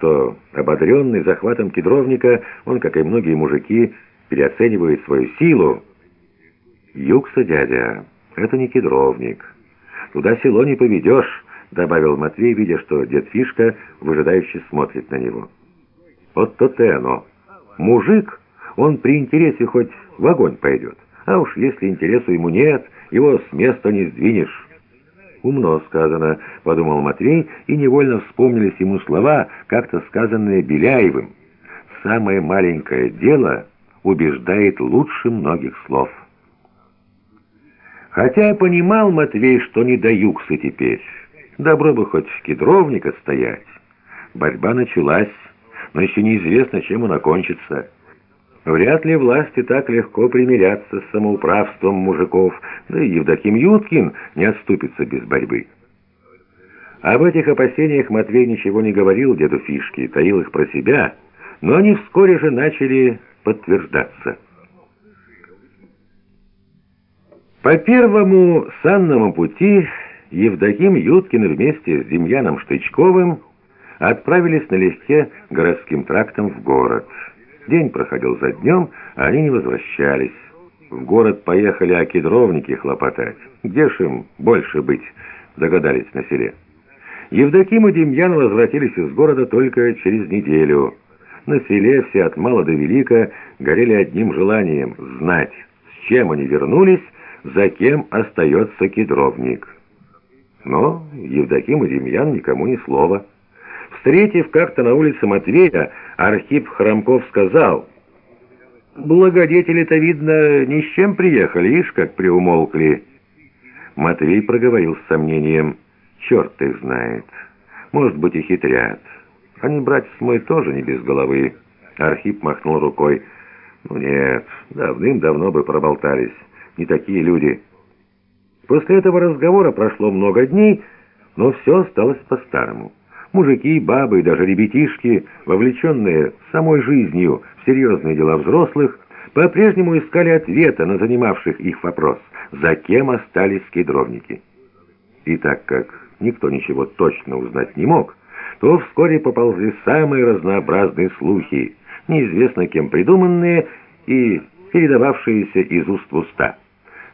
что, ободренный захватом кедровника, он, как и многие мужики, переоценивает свою силу. «Юкса, дядя, это не кедровник. Туда село не поведешь», — добавил Матвей, видя, что дед Фишка выжидающе смотрит на него. «Вот то-то оно. Мужик, он при интересе хоть в огонь пойдет, а уж если интересу ему нет, его с места не сдвинешь». «Умно сказано», — подумал Матвей, и невольно вспомнились ему слова, как-то сказанные Беляевым. «Самое маленькое дело убеждает лучше многих слов». Хотя понимал Матвей, что не до юксы теперь. Добро бы хоть в кедровник отстоять. Борьба началась, но еще неизвестно, чем она кончится. Вряд ли власти так легко примирятся с самоуправством мужиков, да и Евдоким Юткин не отступится без борьбы. Об этих опасениях Матвей ничего не говорил деду Фишке, таил их про себя, но они вскоре же начали подтверждаться. По первому санному пути Евдоким Юткин вместе с Демьяном Штычковым отправились налегке городским трактом в город – День проходил за днем, а они не возвращались. В город поехали окедровники хлопотать. Где ж им больше быть, догадались на селе. Евдоким и Демьян возвратились из города только через неделю. На селе все от мала до велика горели одним желанием — знать, с чем они вернулись, за кем остается кедровник. Но Евдоким и Демьян никому ни слова. Встретив как-то на улице Матвея, Архип Хромков сказал, «Благодетели-то, видно, ни с чем приехали, ишь, как приумолкли». Матвей проговорил с сомнением, «Черт их знает, может быть и хитрят. Они, братец мой, тоже не без головы». Архип махнул рукой, «Ну нет, давным-давно бы проболтались, не такие люди». После этого разговора прошло много дней, но все осталось по-старому. Мужики, бабы и даже ребятишки, вовлеченные самой жизнью в серьезные дела взрослых, по-прежнему искали ответа на занимавших их вопрос, за кем остались кедровники. И так как никто ничего точно узнать не мог, то вскоре поползли самые разнообразные слухи, неизвестно кем придуманные и передававшиеся из уст в уста.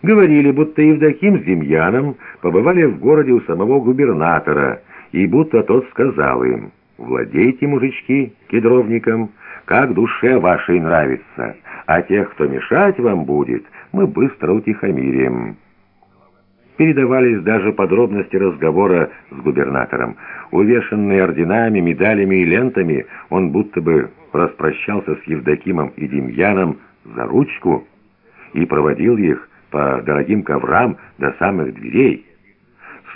Говорили, будто Евдоким с Демьяном побывали в городе у самого губернатора – и будто тот сказал им, «Владейте, мужички, кедровником, как душе вашей нравится, а тех, кто мешать вам будет, мы быстро утихомирим». Передавались даже подробности разговора с губернатором. Увешанный орденами, медалями и лентами, он будто бы распрощался с Евдокимом и Демьяном за ручку и проводил их по дорогим коврам до самых дверей.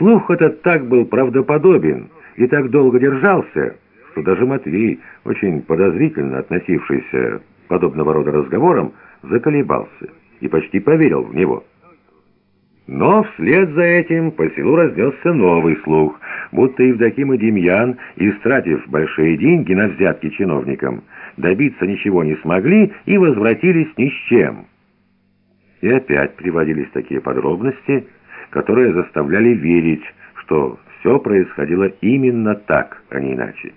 Слух этот так был правдоподобен и так долго держался, что даже Матвей, очень подозрительно относившийся к подобного рода разговорам, заколебался и почти поверил в него. Но вслед за этим по селу разнесся новый слух, будто Евдоким и Демьян, истратив большие деньги на взятки чиновникам, добиться ничего не смогли и возвратились ни с чем. И опять приводились такие подробности, которые заставляли верить, что все происходило именно так, а не иначе.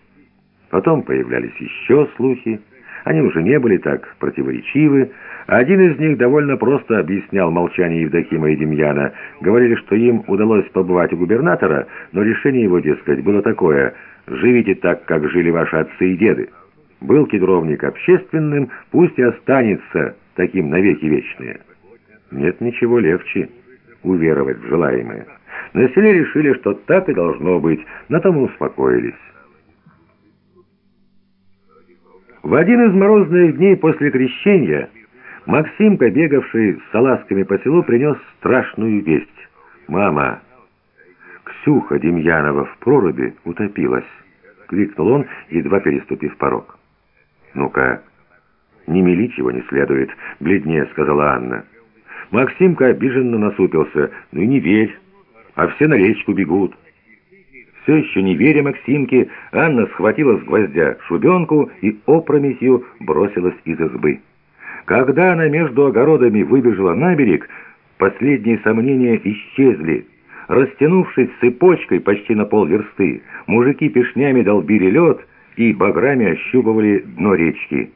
Потом появлялись еще слухи, они уже не были так противоречивы. Один из них довольно просто объяснял молчание Евдокима и Демьяна. Говорили, что им удалось побывать у губернатора, но решение его, дескать, было такое «Живите так, как жили ваши отцы и деды». Был кедровник общественным, пусть и останется таким навеки вечные. Нет ничего легче уверовать в желаемое. На селе решили, что так и должно быть, на том и успокоились. В один из морозных дней после крещения Максимка, бегавший с салазками по селу, принес страшную весть. «Мама, Ксюха Демьянова в проруби утопилась!» — крикнул он, едва переступив порог. «Ну-ка, не мели чего не следует», — бледнее сказала Анна. Максимка обиженно насупился. «Ну и не верь, а все на речку бегут». Все еще не веря Максимке, Анна схватила с гвоздя шубенку и опрометью бросилась из избы. Когда она между огородами выбежала на берег, последние сомнения исчезли. Растянувшись цепочкой почти на полверсты, мужики пешнями долбили лед, и баграми ощупывали дно речки.